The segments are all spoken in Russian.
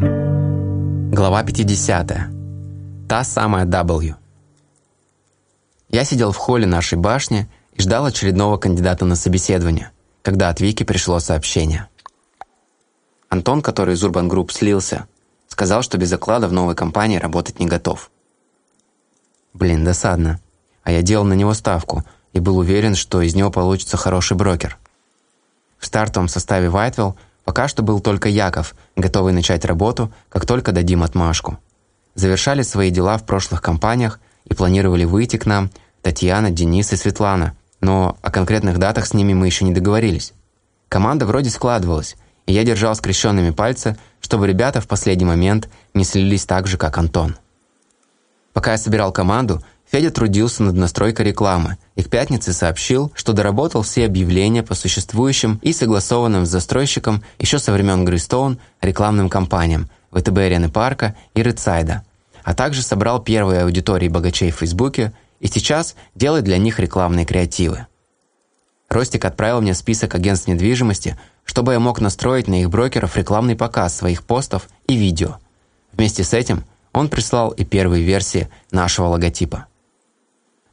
Глава 50. Та самая W. Я сидел в холле нашей башни и ждал очередного кандидата на собеседование, когда от Вики пришло сообщение. Антон, который из Urban Group слился, сказал, что без оклада в новой компании работать не готов. Блин, досадно. А я делал на него ставку и был уверен, что из него получится хороший брокер. В стартовом составе Whitewell пока что был только Яков, готовый начать работу, как только дадим отмашку. Завершали свои дела в прошлых компаниях и планировали выйти к нам Татьяна, Денис и Светлана, но о конкретных датах с ними мы еще не договорились. Команда вроде складывалась, и я держал скрещенными пальцы, чтобы ребята в последний момент не слились так же, как Антон. Пока я собирал команду, Федя трудился над настройкой рекламы и к пятнице сообщил, что доработал все объявления по существующим и согласованным с застройщиком еще со времен Грейстоун рекламным кампаниям ВТБ Арены Парка и Редсайда, а также собрал первые аудитории богачей в Фейсбуке и сейчас делает для них рекламные креативы. Ростик отправил мне список агентств недвижимости, чтобы я мог настроить на их брокеров рекламный показ своих постов и видео. Вместе с этим он прислал и первые версии нашего логотипа.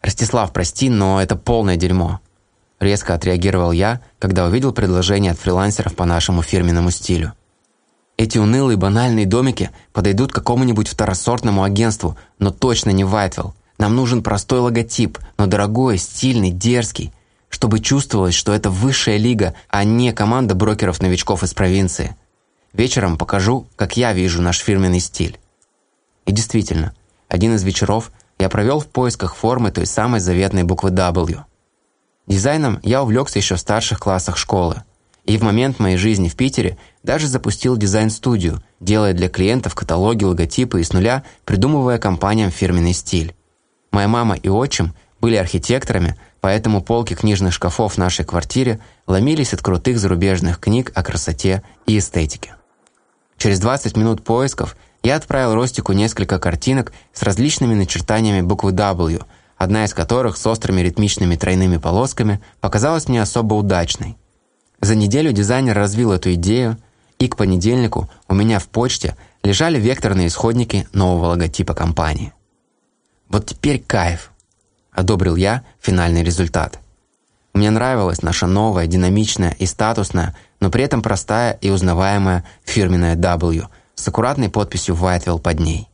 «Ростислав, прости, но это полное дерьмо», – резко отреагировал я, когда увидел предложение от фрилансеров по нашему фирменному стилю. Эти унылые банальные домики подойдут какому-нибудь второсортному агентству, но точно не Вайтвелл. Нам нужен простой логотип, но дорогой, стильный, дерзкий, чтобы чувствовалось, что это высшая лига, а не команда брокеров-новичков из провинции. Вечером покажу, как я вижу наш фирменный стиль. И действительно, один из вечеров я провел в поисках формы той самой заветной буквы W. Дизайном я увлекся еще в старших классах школы. И в момент моей жизни в Питере даже запустил дизайн-студию, делая для клиентов каталоги, логотипы и с нуля придумывая компаниям фирменный стиль. Моя мама и отчим были архитекторами, поэтому полки книжных шкафов в нашей квартире ломились от крутых зарубежных книг о красоте и эстетике. Через 20 минут поисков я отправил Ростику несколько картинок с различными начертаниями буквы W, одна из которых с острыми ритмичными тройными полосками показалась мне особо удачной. За неделю дизайнер развил эту идею, и к понедельнику у меня в почте лежали векторные исходники нового логотипа компании. Вот теперь кайф, одобрил я финальный результат. Мне нравилась наша новая, динамичная и статусная, но при этом простая и узнаваемая фирменная W – с аккуратной подписью «Вайтвилл» под ней.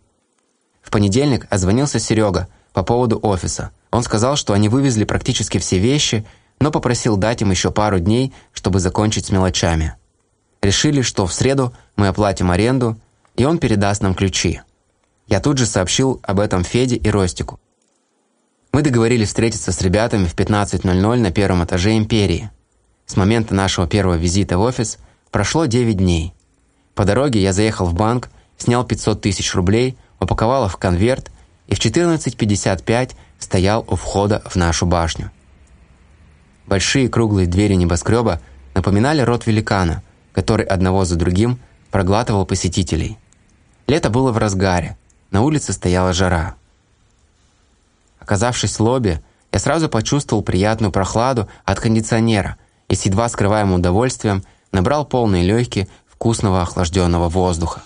В понедельник озвонился Серега по поводу офиса. Он сказал, что они вывезли практически все вещи, но попросил дать им еще пару дней, чтобы закончить с мелочами. Решили, что в среду мы оплатим аренду, и он передаст нам ключи. Я тут же сообщил об этом Феде и Ростику. Мы договорились встретиться с ребятами в 15.00 на первом этаже «Империи». С момента нашего первого визита в офис прошло 9 дней. По дороге я заехал в банк, снял 500 тысяч рублей, упаковал их в конверт и в 14.55 стоял у входа в нашу башню. Большие круглые двери небоскреба напоминали рот великана, который одного за другим проглатывал посетителей. Лето было в разгаре, на улице стояла жара. Оказавшись в лобби, я сразу почувствовал приятную прохладу от кондиционера и с едва скрываемым удовольствием набрал полные легкие вкусного охлажденного воздуха.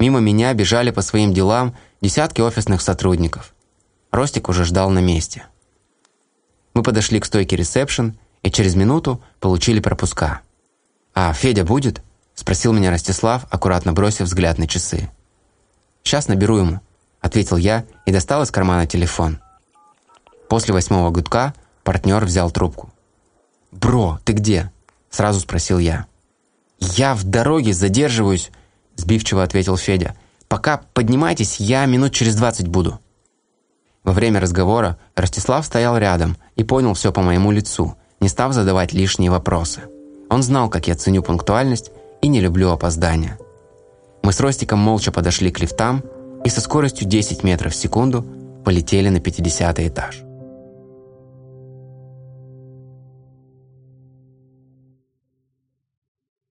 Мимо меня бежали по своим делам десятки офисных сотрудников. Ростик уже ждал на месте. Мы подошли к стойке ресепшн и через минуту получили пропуска. «А Федя будет?» – спросил меня Ростислав, аккуратно бросив взгляд на часы. «Сейчас наберу ему», – ответил я и достал из кармана телефон. После восьмого гудка партнер взял трубку. «Бро, ты где?» – сразу спросил я. «Я в дороге задерживаюсь», – сбивчиво ответил Федя. «Пока поднимайтесь, я минут через двадцать буду». Во время разговора Ростислав стоял рядом и понял все по моему лицу, не став задавать лишние вопросы. Он знал, как я ценю пунктуальность и не люблю опоздания. Мы с Ростиком молча подошли к лифтам и со скоростью 10 метров в секунду полетели на 50 этаж.